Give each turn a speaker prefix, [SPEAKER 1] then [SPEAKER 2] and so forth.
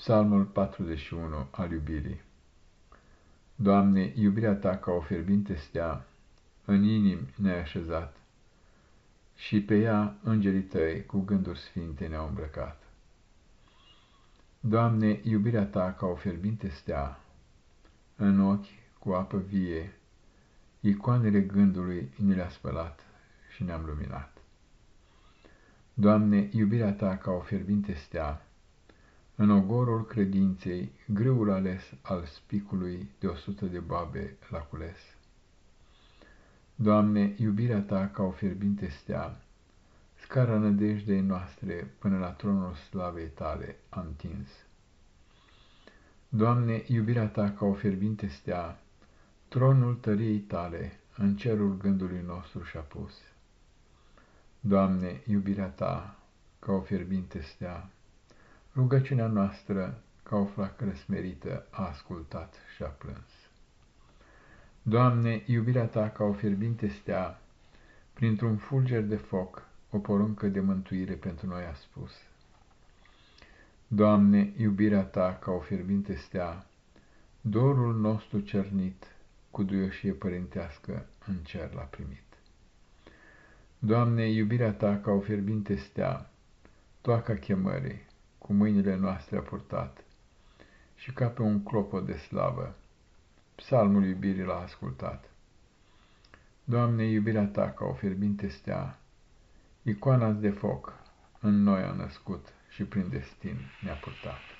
[SPEAKER 1] Psalmul 41 al iubirii Doamne, iubirea Ta ca o fierbinte stea, în inimi ne-ai așezat, și pe ea îngerii Tăi cu gânduri sfinte ne-au îmbrăcat. Doamne, iubirea Ta ca o fierbinte stea, în ochi cu apă vie, icoanele gândului ne le-a spălat și ne-am luminat. Doamne, iubirea Ta ca o fierbinte stea, în ogorul credinței, grâul ales al spicului de o sută de babe la cules. Doamne, iubirea Ta ca o fierbinte stea, scara nădejdei noastre până la tronul slavei Tale a întins. Doamne, iubirea Ta ca o fierbinte stea, tronul tăriei Tale în cerul gândului nostru și-a pus. Doamne, iubirea Ta ca o fierbinte stea, Rugăciunea noastră, ca o flacără smerită, a ascultat și a plâns. Doamne, iubirea Ta ca o fierbinte stea, printr-un fulger de foc, o poruncă de mântuire pentru noi a spus. Doamne, iubirea Ta ca o fierbinte stea, dorul nostru cernit, cu duioșie părintească, în cer l-a primit. Doamne, iubirea Ta ca o fierbinte stea, toaca chemării, cu mâinile noastre a purtat și ca pe un clopot de slavă, psalmul iubirii l-a ascultat. Doamne, iubirea Ta ca o fierbinte stea, icoana de foc în noi a născut și prin destin ne-a purtat.